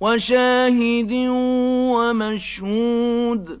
وَشَاهِدٍ وَمَشْهُودٍ